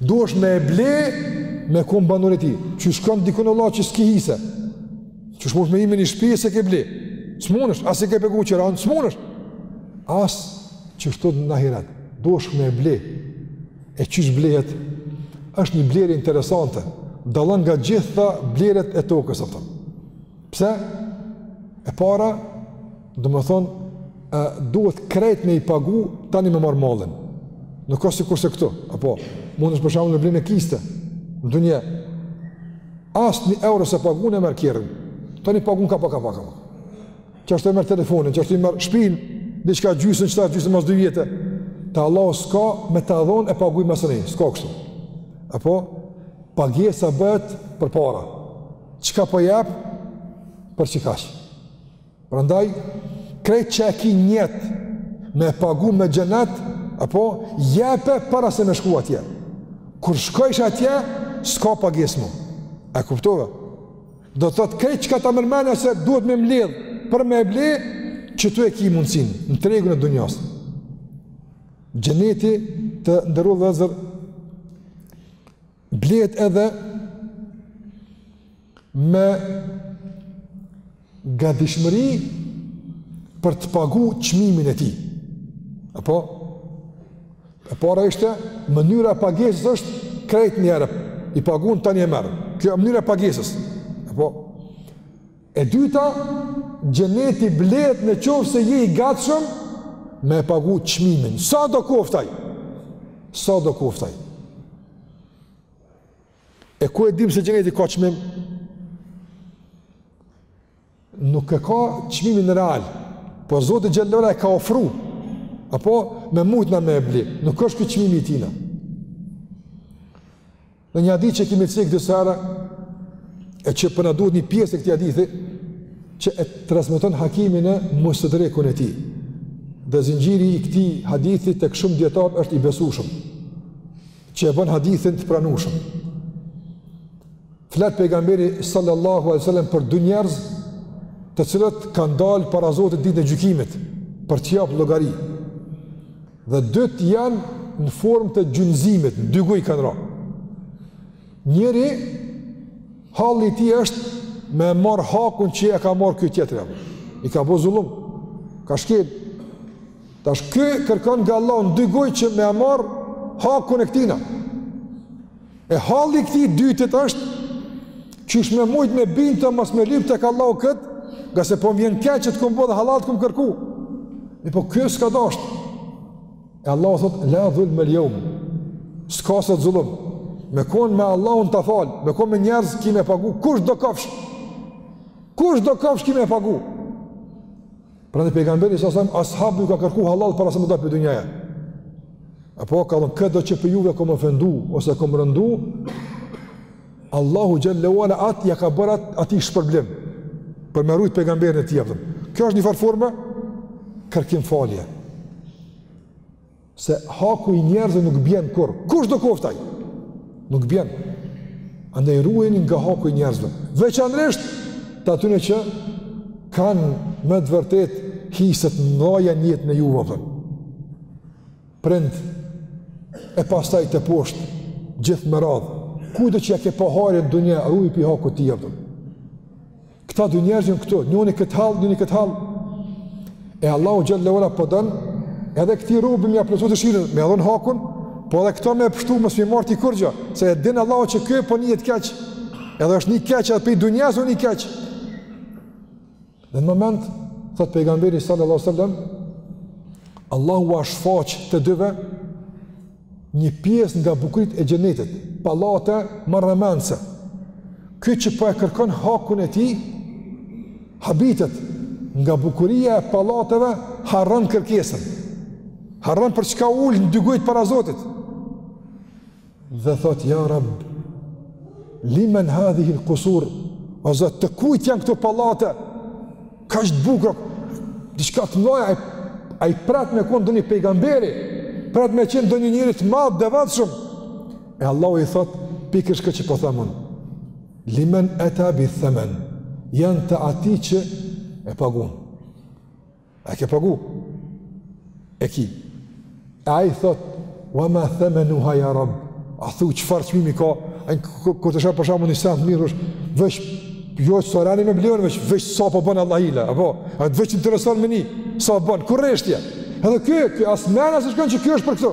Duhesh me e ble me kon banor i tij. Qysh shkon dikun vallahi që s'ki hise. Qysh munësh me hi m'një shpi e s'e ke ble. S'munësh, as s'i ke pagu qiranë, s'munësh. As qështu n'ahiret. Duhesh me e ble. E qysh blehet, është një blerje interesante. Dallon nga gjitha blerjet e tokës, apo. Pse? E para, Domethënë, e, duhet krejt me i pagu tani me marrë mallin. Nuk ka sikurse këtu, apo, munësh për shembull me ble me këste, në dunja, as një euro s'e pagun e merr kerrin, tani pagun ka pak ka pak. Qështu e merr telefonin, qështu e merr shpinë, diçka gjysën qetash, gjysën mas dy vjete, te Allahu s'ka me ta dhon e paguj masnej, s'ka kështu. Apo, pagesa bëhet përpara, çka po jep, për qekaq. Prandaj krejt që e ki njet me pagu për xhenet, apo jepe para se me shku atje. Kur shkojsh atje, s'ka pagesë më. E kuptove? Do të thotë krejt çka ta merr menja se duhet me mbledh për me ble qitu e ki mundësin në tregun e dunjas. Xheneti të nderuar vllezër Blehet edhe me gadishmëri për të pagu çmimin e tij. Apo? E para ishte, mënyra e pagesës është krejt njëherë, i pagun tani e merr. Kjo mënyra e pagesës. Apo? E dyta, Xheneti blehet në qoftë se je i gatshëm me e pagu çmimin, sado koftë ai, sado koftë ai. E ku e dim se Xheneti ka çmim? Nuk e ka çmimin real, po Zoti xhele ve ala e ka ofru, apo me mujtë na me e ble, nuk është ky çmimi i tina. Në një hadith që kemi cek disa herë, e që po na duhet një pjesë e këtij hadithi që e transmeton Hakimi në Mustedrekun e tij. Dhe zinxhiri i këtij hadithi tek shumë dijetarë është i besueshëm, që e bën hadithin të pranueshëm. Flet pejgamberi sallallahu alajhi wasallam për dy njerëz të cilët kanë dalë para Zotit ditën e gjykimit për të jap llogari. Dhe dytë janë në formë të gjunjëzimit, në dy gujë kanë ra. Njëri, halli i tij është me e marrë hakun që ia ka marrë ky tjetri. I ka bo zullum, ka shkel. Tash ky kërkon nga Allahu në dy gujë që me e marrë hakun e këtina. E halli i këtij të dytit është, qysh me mujtë me e bindë të mos me lypë tek Allahu këtë, ngase po më vjen keqë që të kom bo edhe hallall të kom kërku. Mirëpo ky s'ka dashtë. E Allahu thotë, la dhulmel jeum, s'ka sot zullum, me konë me Allahun ta fal, me konë me njerëz ki me e pagu, kushdo kofsh. Kushdo kofsh ki me e pagu. Prandaj pejgamberi alejhi selam ashabëve u ka kërku hallall para se me u da pi dunjaje. E po ka thonë këdo që prej juve kom ofendu ose kom rëndu, Allahu xhele ve ala at ia ka bërë atij shpërblim për me e rujt pejgamberin e tij apo. Kjo është një farë forme kërkim falje. Se haku i njerëzve nuk bjen kurrë, kushdo koftë ai? Nuk bjen. Andaj ruajuni nga haku i njerëzve, veçanërisht të atyne që kanë me të vërtetë hise të mëdha në jetën e juve apo. Prind e pastaj teposhtë gjithë me radhë. Kujtdo që ia ke pa hajrin në dunja, ruju pi hakut të tij apo. Këta dy njerëz janë këtu, njëri këtë hall, njëri këtë hall. E Allahu xhele ve ala po don edhe këtij robi me ia plotësu dëshirën, me ia dhon hakun, po edhe këto me e pshtu mos me i marrë atij kurgjo, se e din Allahu që ky po nihet keq. Edhe është ni keq edhe pi dunjasë u ni keq. Dhe në moment thot pejgamberi sallallahu alajhi wasallam Allahu ua shfaq të dyve Një pjesë nga bukuritë e xhenetit, pallate marramendëse. Ky që po e kërkon hakun e tij, habitet nga bukuria e pallateve, harron kërkesën. Harron për çka ul në dy gujt para Zotit. Dhe thot ja Rab, limen hadhihi al-qusur, o Zot, të kujt janë këto pallate? Kaq të bukra, diçka të mëdha ai ai pret me kon ndonjë pejgamberi, pret me qen ndonjë njeri të madh devotshëm. E Allahu i thot pikërisht këtë që po them unë. Limen ata bi thaman. Jan të ati që e pagun. A ke pagu? E ki. E ai thot, "Wa ma thamanuha ya Rabb?" A thu çfarë çmimi ka? Ai kur ta sheh për shembull një sen të mirë, veç jo çfarë ani me ble, veç veç sa po bën allahile, apo a të veç intereson me ni, sa bën kurreshtja. Edhe ky, ky as mend as s'i shkon që ky është për këto.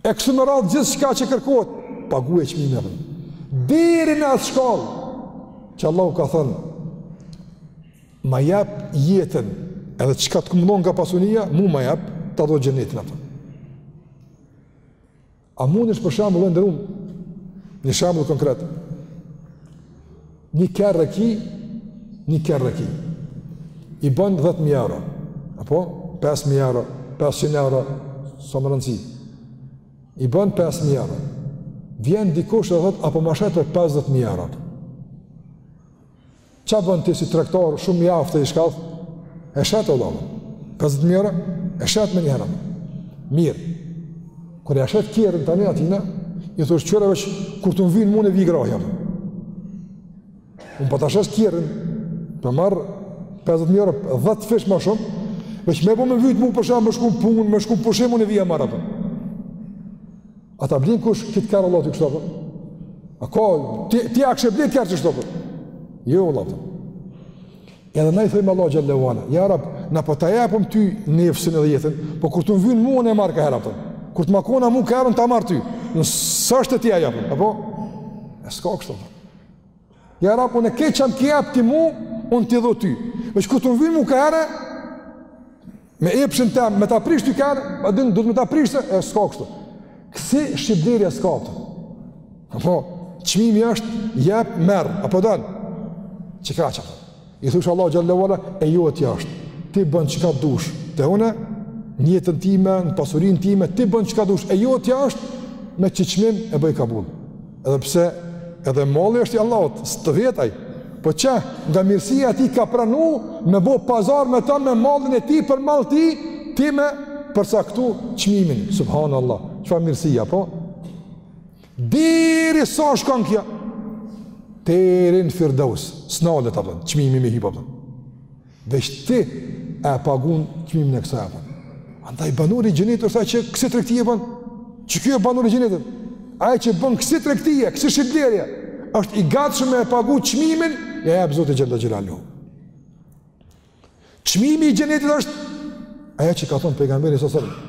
E kështu me radhë gjithçka që kërkohet, paguje çmimin e deri në atë shkallë, që Allahu ka thënë, ma jep jetën, edhe çka të kam dhon nga pasunia, mu ma jep, ta dho xhenetin atë. A mund është për shembull e nderum, një shembull konkret, Një kerr e ki, një kerr e ki, i bën 10.000 euro, apo 5.000 euro, 500 euro, s'o me rëndësi, i bën 5.000 euro, vjen dikush dhe thot, a po ma shet për 50.000 euro, ça bën ti si tregtar shumë i aftë e i shkathët, e shet o lëmë, 50.000 euro, e shet menjëherë, mirë, Kur ja shet kerrin tani atina, i thush qëra veç kur të më vyn mu un e vi grahi. Unë po ta shes kerrin, pe marr 50 mijë euro, 10 fish më shumë, veç me bo me m'vyt mu për shembull me shku n'punë, me shku n'pushim unë vi e marr apo. A ta blen kush kit kerr Allah ti kështu apo. A ka ti ti a kishe ble kerr kështu apo. Jo vallah. Edhe na i thojmë Allah xhele ue ala, ja Rab, na po ta japëm ty nefsin edhe jetën, po kur të m'vyn mu un e marr ka herë atë. Kur të ma kona mua ka herë un ta marr ty. S'është e tija, apo? E s'ka kështu. Ja Rab, unë qe çka m'ke jap ti mua, unë t'i dho ty. Veç kur të m'vyn mu ka herë, Me epshin tem, me ta prish ty kerr, a din, duhet me ta prish të, e s'ka kështu. Kësi shitblerje s'ka të. Apo, çmimi është jep, merr, apo dan, që ka që. I thush Allah xhele ue ala, e jotja është. Ti bën çka dush, te une, n'jetën time, në pasurin time, ti bën çka dush, e jotja është, me qit çmim e bëj kabul. Edhe pse edhe malli është i Allahut, s'të vet ai. Po qe, nga mirësia e tij ka pranu me bo pazar me ta me mallin e tij për mall tij, ti me përcaktu çmimin, subhanallah, çfarë mirësia, po? Deri sa shkon kjo, teri n'firdaus, s'nalet, a kupton, çmimi me hip, a kupton. Veç ti e pagun çmimin e kësaj, a kupton. Andaj banori i xhenetit është ai që kësi tregtie bën. Qe ky e banori i xhenetit. Ai që bën kësi tregtie, kësi shitblerje është i gatshëm me e pagu çmimin ja jep Zoti xhele xhelaluhu. Çmimi i xhenetit është ajo që ka thënë pejgamberi sallallahu alajhi wasallam.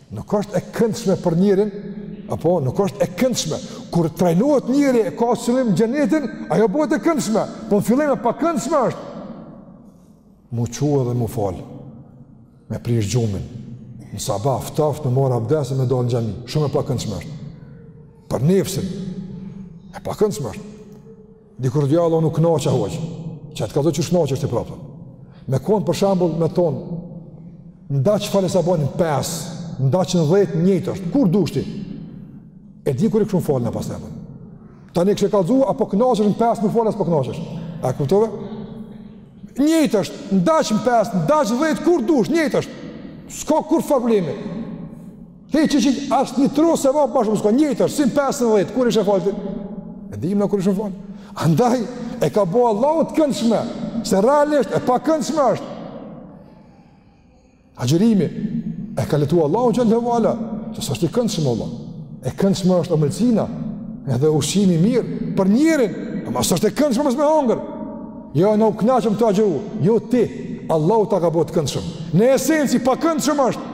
Nuk është e këndshme për njeriun, apo nuk është e këndshme. Kur trajnohet njeri e ka qëllim xhenetin, ajo bëhet e këndshme. Po në fillim e pakëndshme është. M'u çu edhe m'u falë. Me prish gjumin. Në sabah, ftoft, me marr abdes, me dalë në xhami. Shumë e pakëndshme është. Për nefsin. E pakëndshme është. Dikur vallah unë u kënaqa hoxh. Qe ta kallzoj qysh kënaqesh ti prapë. Me konë për shembull me thonë, n'daç fale sabahun në pesë, n'daç në dhjetë njëjtë është, kur dush ti? E di kur i kishim falë na pas tepër. Tani kishe kallzu, a po kënaqesh në pesë m'u falë a s'po kënaqesh. A kuptove? Njëjtë është, n'daç në pesë, n'daç në dhjetë, kur dush, njëjtë është. S'ka kurrfarë problemi. Hiç, hiç, hiç, asë një tru se vabë bashkë më s'ka njëjtë është, si në pesë, në dhjetë, kur ishe falë ti? E dimë na kur ishe falë. Andaj, e ka bo Allahu të këndshme, se realisht e pakëndshme është. Agjërimi, e ka lehtu Allahu xhele ve ala, që s'është i këndshëm vallah. E këndshme është omëlsina, edhe ushqimi i mirë, për njerin, ama s'është e këndshme mos me hongër. Jo, na u knaqëm tu agjëru, jo ti, Allahu ta ka bo të këndshme. Në esencë i pakëndshëm është.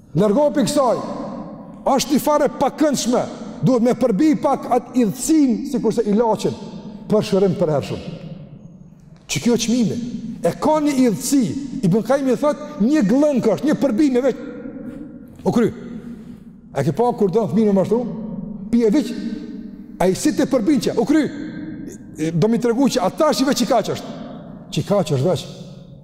Largohu prej kësaj, është njëfarë pakëndshme, duhet me përbi pak atë idhësin, sikurse ilaçin, për shërim përhershëm. Qe kjo çmimi, e ka një idhësi, Ibn Kajjimi thotë, një gllënkë është, një përbimje veç, u kry, e ke pa kur don fëminë me mashtru, pije veç, ai si ta përbin, qe, u kry, do me i tregu që ata është veç qikaq është, qikaq është veç,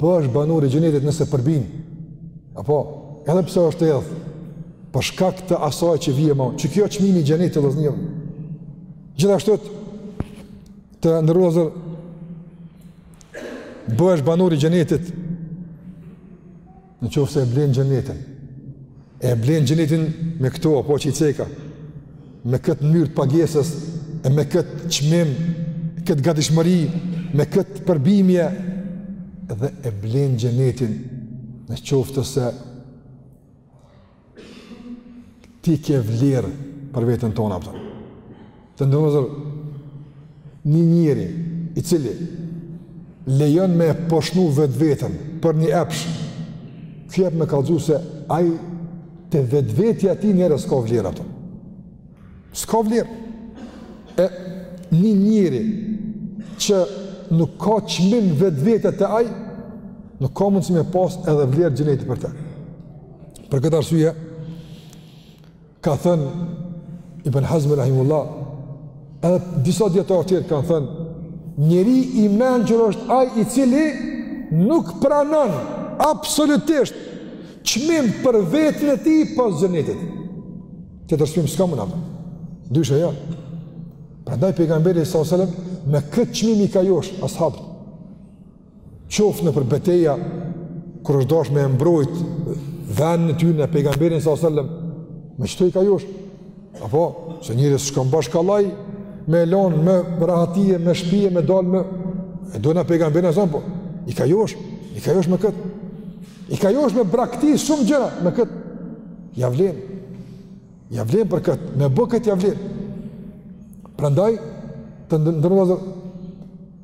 Bëhesh banor i Xhenetit nëse përbin. Apo, edhe pse është e idht, për shkak të asaj që vjen ma vonë. Qe kjo çmimi i Xhenetit, vllazni. Gjithashtu të nderu vllezër, bëhesh banor i Xhenetit, në qoftë se e blenë Xhenetin. E blenë Xhenetin me këto, apo që i ceka. Me këtë mënyrë të pagesës, e me këtë çmim, këtë gatishmëri, me këtë përbimje, dhe e blenë xhenetin në qoftë se ti ke vlerë për veten tonde. Të nderuar, Një njeri, i cili lejon me e poshtnu vetveten për një epsh, ky jep me kallzu se ai te vetvetja e tij njeri s'ka vlerë ato. S'ka vlerë. E një njeri që nuk ka çmim vetvetja te ai, nuk ka mundësi me pas edhe vlerë xheneti për te. Për këtë arsye, Ka thënë Ibn Hazmi Rahimehullah, edhe disa dijetarë tjerë kanë thënë, njeri i mençur është ai i cili nuk pranon absolutisht çmim për veten e tij pos xhenetit. Tjetër çmim s'ka, mun ato. Ndryshe jo. Jo. Prandaj pejgamberi s.a.s. me këtë çmim i ka josh, ashabët. qoftë nëpër beteja kur është dashur me mbrojt vendin e tyre e pejgamberin sallallahu alajhi wasallam, me qëto i ka josh? Apo se njeri s'ka bash kollaj me e lon rahatinë e shtëpinë e me dal me e donin pejgamberin sallallahu alajhi wasallam, po i ka josh, i ka josh me kët. I ka josh me braktis shumë gjëra me kët. Ja vlen. Ja vlen për kët, me bë kët ja vlen. Prandaj të nderuar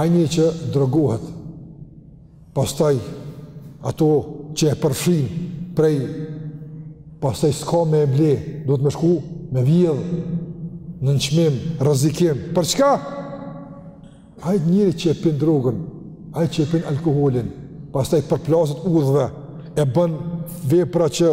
Ai njeri që drogohet, pastaj ato që e përfshijnë prej, pastaj s'ka me e ble, duhet me shku me vjedhë, nënçmim, rrezikim, për çka? Ai njeri që e pin drogën, ai që e pin alkoholin, pastaj përplaset udhëve, e bën vepra që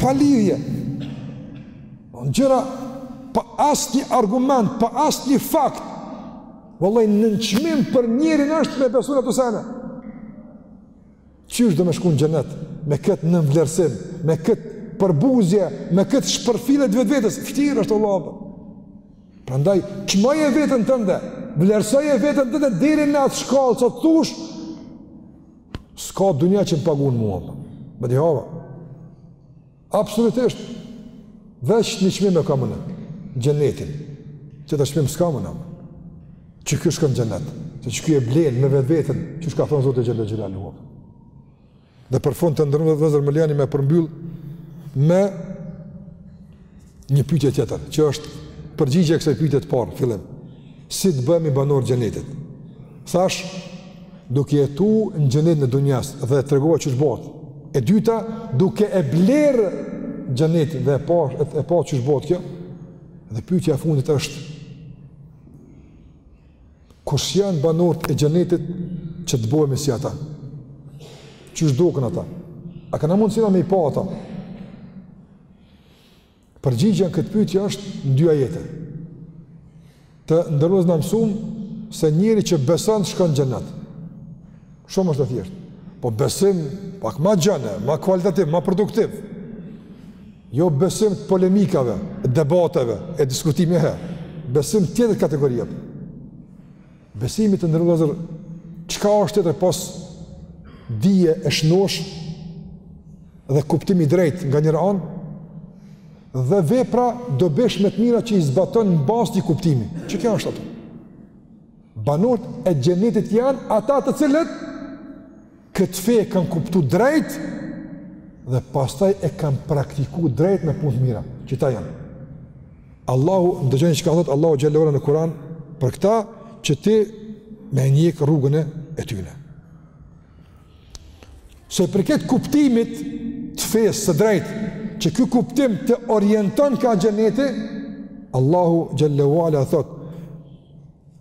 Pa lidhje. N'gjëra pa asnjë argument, pa asnjë fakt. Vallai nënçmim për njerin është me besu në kto sene. Qysh do me shku n' xhenet me kët nënvlerësim, me kët përbuzje, me kët shpërfillje të vetvetes, vështirë është, vallahi. Prandaj çmoje veten tënde, vlerësoje veten tënde deri në atë shkallë sa t'thush S'ka dunja që më pagun mua, për. Më di hava. Absolutisht. Veç një çmim e kamë në. Xhenetin. Tjetër çmim s'ka më në. Që ky shkon n'xhenet. Që ky e blen me vetveten. Qysh ka thonë Zoti gjenet gjenet gjenet gjenet Dhe për fund të nderuar vëllezër më lejani me përmbyll me Një pyetje tjetër, që është përgjigje e kësaj pyetje të parë, fillim. Si të bëhemi banor xhenetit? Thash, duke jetu në xhenet në dunja dhe tregova qysh bohet. E dyta, duke e blerë xhenetin dhe e pa, e pa qysh bohet kjo. Dhe pyetja e fundit është, kush janë banorët e xhenetit që të bëhemi si ata? Qysh doken ata? A kena mundësi na me i pa ata? Përgjigja në këtë pyetje është në dy ajete. Të nderuar, na mësuam se njeri që beson shkon në xhenet. Shumë është e thjeshtë. Po besim pak më gjanë, më kualitativ, më produktiv. Jo besim të polemikave, debateve e diskutimeve. Besim tjetër kategorie. Besimi, të nderuar, çka është tjetër pos dije e shnoshë dhe kuptim i drejtë nga njëra anë, dhe vepra dobishme të mira që i zbaton mbas atij kuptimi. Qe kjo është ajo? Banorët e xhenetit janë ata të cilët këtë fe e kanë kuptu drejt, dhe pastaj e kanë praktiku drejt me punë të mira, qeta janë. Allahu, ndëgjone çka thotë Allahu xhelle ve ala në Kur'an, për këta që ti me njekë rrugën e tyne. Se sa i përket kuptimit të fesë së drejtë, që ky kuptim të orienton ka xheneti, Allahu xhelle ve ala thotë,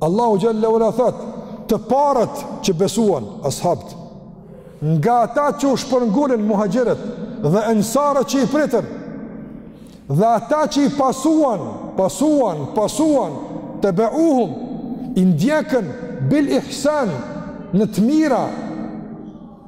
Allahu xhelle ve ala thotë, të parët që besuan, ashabt, nga ata që u shpërngulën muhaxhirët dhe ensarët që i pritën, dhe ata që i pasuan, pasuan, pasuan, tebeuhum, i ndjekën bil ihsan në të mira,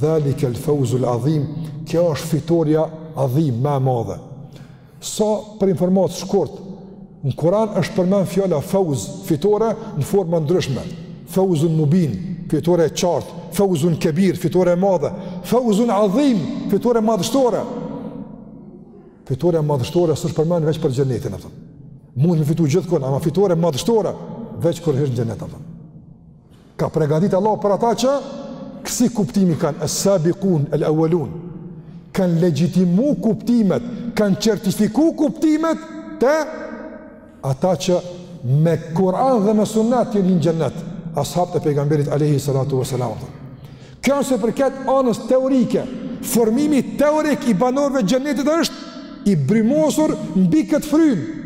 Dhalikel fauzul adhim, kjo është fitorja adhim, më e madhe. Sa për informatë shkurt, në Kuran është përmend fjala fauz, fitore, në forma të ndryshme. Fauzun mubin, fitore e qartë, fauzun kebir, fitore e madhe, fauzun adhim, fitore madhështore. Fitorja madhështore s'është përmend veç për xhenetin, a kupton. Mund me fitu gjithkun, ama fitore madhështore, veç kur hish n'xhenet, a kupton. Ka pregatit Allahu për ata që kësi kuptimi kanë esabikun el awalun, kanë legjitimu kuptimet, kanë certifiku kuptimet te ata që me Kur'an dhe me Sunnat janë në xhennet, ashabët e pejgamberit alayhi salatu wasalam. Kjo sa i përket anës teorike, formimi teorik i banorëve të xhennetit është i brumosur mbi këtë frymë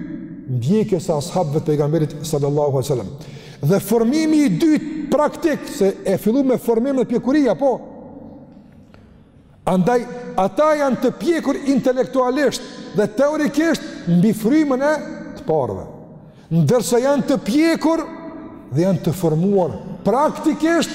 ndjekjes së ashabëve të pejgamberit sallallahu alaihi wasallam. Dhe formimi i dytë praktik, se e fillu me formim e pjekuri, apo. Andaj, ata janë të pjekur intelektualisht dhe teorikisht mbi frymën e të parëve. Ndërsa janë të pjekur dhe janë të formuar praktikisht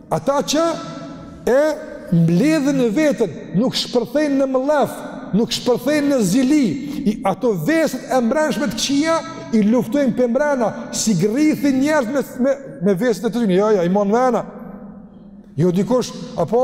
Ata që e mbledhin veten, nuk shpërthejnë në mëllef, nuk shpërthejnë në zili, i ato vesët e mbrenshme të kqija, i luftojnë për mbrena, s'i grithin njerëz me, me, me vesët e të rinjë, jo, jo, i man mrena, jo dikush, apo,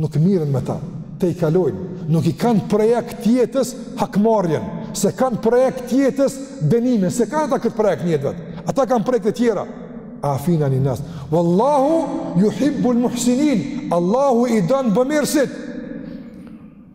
Nuk mirren me ta, tejkalojnë, nuk i kanë projekt t'jetës hakmarrjen, s'e kanë projekt t'jetës dënimin, s'e kanë ata këtë projekt n'jetë t'vet, ata kanë projekte tjera, afina anin-nas, vallahu juhibbul muhsinin, Allahu i don bëmirësit,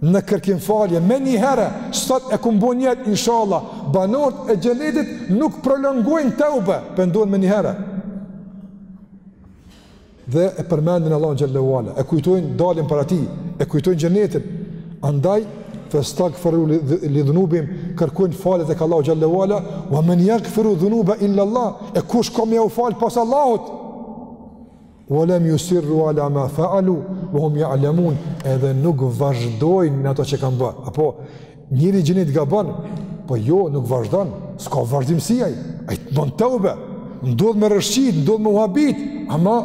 në kërkim falje menjëherë s'thotë kum bo njëherë inshallah banorët e xhenetit nuk prolongojnë teube pendohen menjëherë dhe e përmendin Allahun xhallahu ala e kujtojnë dalin para tij e kujtojnë xhenetin andaj festagfaru li dhunubihim kërkojnë falje tek Allahu xhallahu ala wa man yaghfiru dhunuba illa Allah e kush ka me ju fal pas Allahut Wa lam yusirru ala ma fa'alu wa hum ya'lamun, edhe nuk vazhdojnë në ato që kanë bërë. A po njeri xhenetit gabon, po jo, nuk vazhdon, s'ka vazhdimësi ai. Ai të bën teube, ndodh me rrëshqit, ndodh me u habit, ama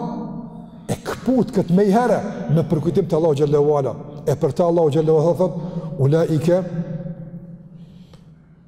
e këput këtë menjëherë, me përkujtim të Allahut xhalla wa ala. E për ta Allahu xhalla wa ala thotë, ulaike,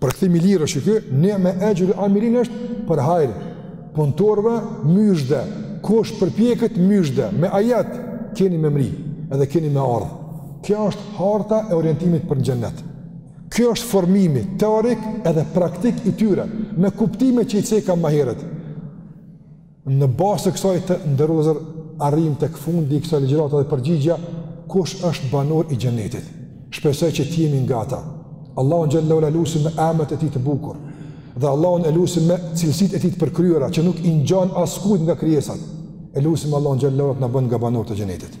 Përkthim i lirë është ky, ni'me exhrul amilin është për hajr, punëtorëve myshde, kush përpjeket myshde, me ajet, keni me mri, edhe keni me ardhë. Kjo është harta e orientimit për në xhenet. Kjo është formimi teorik edhe praktik i tyre, në kuptime që i ceka ma herët. Në bazë të kësaj të nderuar vëllezër, arrijmë tek fundi i kësaj ligjërate dhe përgjigja kush është banor i xhenetit. Shpresoj që të jemi nga ata. Allahun xhallahu ala lusim me emrat e tij të bukur dhe Allahun e lusim me cilësitë e tij të përkryera që nuk i ngjan askujt nga krijesat. E lusim Allahun xhallahu ala të na bën nga banorët e xhenetit.